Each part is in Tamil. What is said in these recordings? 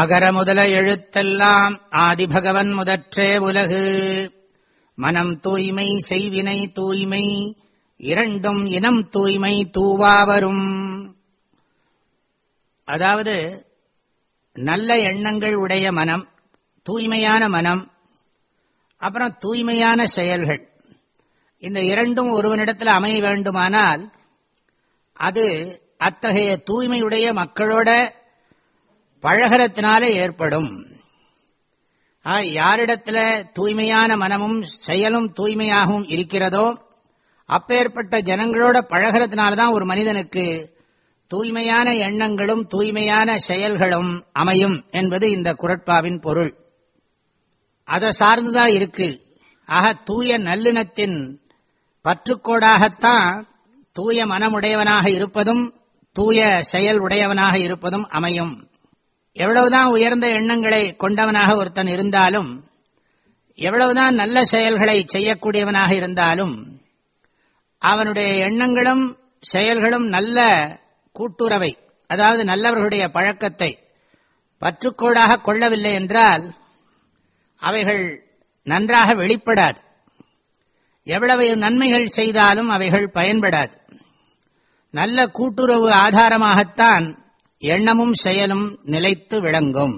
அகர முதல எழுத்தெல்லாம் ஆதிபகவன் முதற்றே உலகு. மனம் தூய்மை செய்வினை தூய்மை இரண்டும் இனம் தூய்மை தூவாவரும் அதாவது நல்ல எண்ணங்கள் உடைய மனம் தூய்மையான மனம் அப்புறம் தூய்மையான செயல்கள். இந்த இரண்டும் ஒருவனிடத்தில் அமைய வேண்டுமானால் அது அத்தகைய தூய்மையுடைய மக்களோட பழகரத்தினாலே ஏற்படும். யாரிடத்துல தூய்மையான மனமும் செயலும் தூய்மையாகவும் இருக்கிறதோ அப்பேற்பட்ட ஜனங்களோட பழகிறதுனாலதான் ஒரு மனிதனுக்கு தூய்மையான எண்ணங்களும் தூய்மையான செயல்களும் அமையும் என்பது இந்த குரட்பாவின் பொருள். அதை சார்ந்துதான் இருக்கு. ஆக தூய நல்லினத்தின் பற்றுக்கோடாகத்தான் தூய மனமுடையவனாக இருப்பதும் தூய செயல் உடையவனாக இருப்பதும் அமையும். எவ்வளவுதான் உயர்ந்த எண்ணங்களை கொண்டவனாக ஒருத்தன் இருந்தாலும் எவ்வளவுதான் நல்ல செயல்களை செய்யக்கூடியவனாக இருந்தாலும் அவனுடைய எண்ணங்களும் செயல்களும் நல்ல கூட்டுறவை அதாவது நல்லவர்களுடைய பழக்கத்தை பற்றுக்கோடாக கொள்ளவில்லை என்றால் அவைகள் நன்றாக வெளிப்படாது. எவ்வளவு நன்மைகள் செய்தாலும் அவைகள் பயன்படாது. நல்ல கூட்டுறவு ஆதாரமாகத்தான் எண்ணமும் செயலும் நிலைத்து விளங்கும்.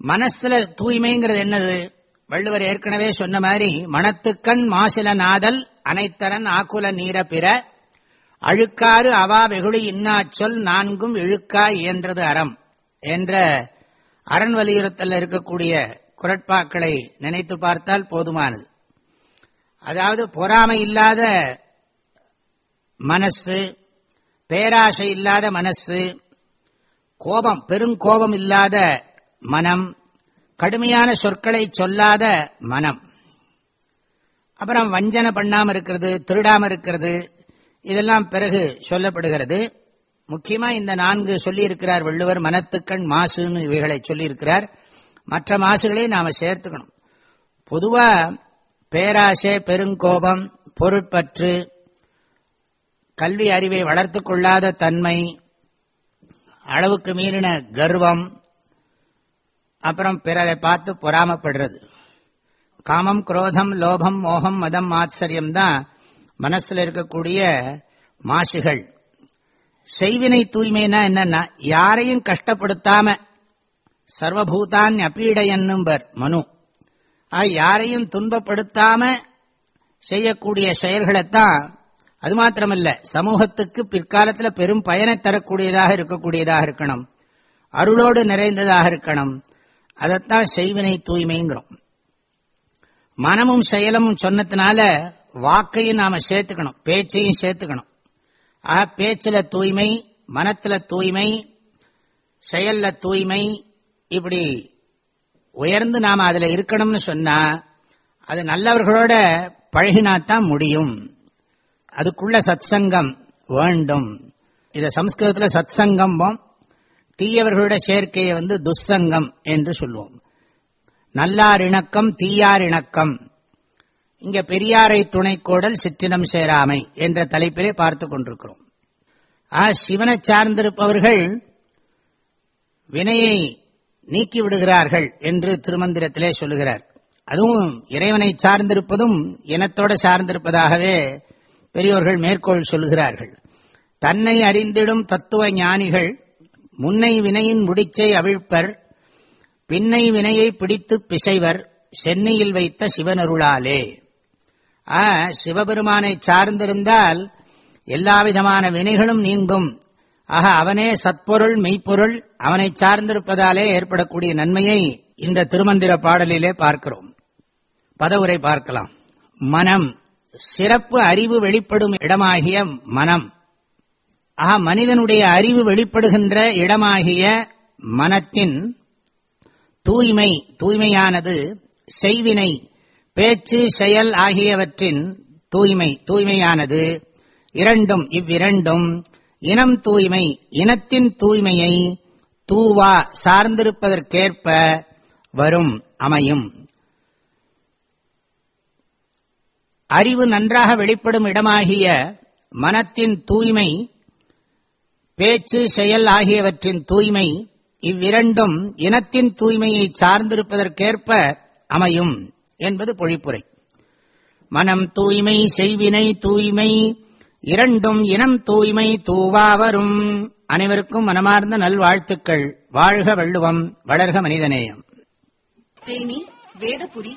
மனசுல தூய்மைங்கிறது என்னது? வள்ளுவர் ஏற்கனவே சொன்ன மாதிரி மனத்துக்கண் மாசில நாதல் அனைத்தரன் ஆக்குல நீர பிற அழுக்காறு அவா வெகுளி இன்னாச்சொல் நான்கும் இழுக்கா இயன்றது அறம் என்ற அரண் வலியுறுத்தல் இருக்கக்கூடிய குரட்பாக்களை நினைத்து பார்த்தால் போதுமானது. அதாவது பொறாமை இல்லாத மனசு பேராசை இல்லாத மனசு கோபம் பெருங்கோபம் இல்லாத மனம் கடுமையான சொற்களை சொல்லாத மனம். அப்புறம் வஞ்சனை பண்ணாமல் இருக்கிறது திருடாம இருக்கிறது இதெல்லாம் பிறகு சொல்லப்படுகிறது. முக்கியமா இந்த நான்கு சொல்லியிருக்கிறார் வள்ளுவர் மனத்துக்கண் மாசுன்னு இவைகளை சொல்லியிருக்கிறார். மற்ற மாசுகளை நாம சேர்த்துக்கணும். பொதுவா பேராசை பெருங்கோபம் பொருட்பற்று கல்வி அறிவை வளர்த்து கொள்ளாத தன்மை அளவுக்கு மீறின கர்வம் அப்புறம் பிறரை பார்த்து பொறாமப்படுறது. காமம் குரோதம் லோபம் மோகம் மதம் ஆச்சரியம் தான் மனசில் இருக்கக்கூடிய மாசுகள். செய்வினை தூய்மைனா என்னன்னா யாரையும் கஷ்டப்படுத்தாம சர்வபூதான் அப்பீடையன்னும்பர் மனு. யாரையும் துன்பப்படுத்தாம செய்யக்கூடிய செயல்களைத்தான் அது மாத்திரமல்ல சமூகத்துக்கு பிற்காலத்தில் பெரும் பயனை தரக்கூடியதாக இருக்கக்கூடியதாக இருக்கணும். அருளோடு நிறைந்ததாக இருக்கணும். அதைத்தான் செய்வினை தூய்மைங்கிறோம். மனமும் செயலும் சொன்னதுனால வாக்கையும் நாம சேர்த்துக்கணும் பேச்சையும் சேர்த்துக்கணும். ஆக பேச்சில தூய்மை மனத்துல தூய்மை செயல்ல தூய்மை இப்படி உயர்ந்து நாம அதுல இருக்கணும்னு சொன்னா அது நல்லவர்களோட பழகினாத்தான் முடியும். அதுக்குள்ள சத் சங்கம் வேண்டும். இத சம்ஸ்கிருதத்தில் சத் தீயவர்களோட சேர்க்கையை வந்து துசங்கம் என்று சொல்லுவோம். நல்லார் இணக்கம் தீயார் இணக்கம். இங்க பெரியாரை துணைக்கோடல் சிற்றினம் சேராமை என்ற தலைப்பிலே பார்த்து கொண்டிருக்கிறோம். ஆ சிவனை சார்ந்திருப்பவர்கள் வினையை நீக்கி விடுகிறார்கள் என்று திருமந்திரத்திலே சொல்லுகிறார். அதுவும் இறைவனை சார்ந்திருப்பதும் இனத்தோடு சார்ந்திருப்பதாகவே பெரியோர்கள் மேற்கோள் சொல்கிறார்கள் தன்னை அறிந்திடும் தத்துவ ஞானிகள் முன்னை வினையின் முடிச்சை அவிழ்ப்பர் பின்னை வினையை பிடித்து பிசைவர் சென்னையில் வைத்த சிவனருளாலே. ஆ சிவபெருமானை சார்ந்திருந்தால் எல்லா விதமான வினைகளும் நீங்கும். ஆக அவனே சத்பொருள் மெய்ப்பொருள் அவனை சார்ந்திருப்பதாலே ஏற்படக்கூடிய நன்மையை இந்த திருமந்திர பாடலிலே பார்க்கிறோம். பதவுரை பார்க்கலாம். மனம். சிறப்பு அறிவு வெளிப்படும் இடமாகிய மனம். ஆக மனிதனுடைய அறிவு வெளிப்படுகின்ற இடமாகிய மனத்தின் தூய்மை தூய்மையானது செய்வினை பேச்சு செயல் ஆகியவற்றின் தூய்மை தூய்மையானது. இரண்டும் இவ்விரண்டும் இனம் தூய்மை இனத்தின் தூய்மையை தூவா சார்ந்திருப்பதற்கேற்ப வரும் அமையும். அறிவு நன்றாக வெளிப்படும் இடமாகிய மனத்தின் தூய்மை பேச்சு செயல் ஆகியவற்றின் தூய்மை இவ்விரண்டும் இனத்தின் தூய்மையை சார்ந்திருப்பதற்கேற்ப அமையும் என்பது பொழிப்புரை. மனம் தூய்மை செய்வினை தூய்மை இரண்டும் இனம் தூய்மை தூவா வரும் அனைவருக்கும் மனமார்ந்த நல்வாழ்த்துக்கள். வாழ்க வள்ளுவம் வளர்க மனிதநேயம். தேனி வேதபுரி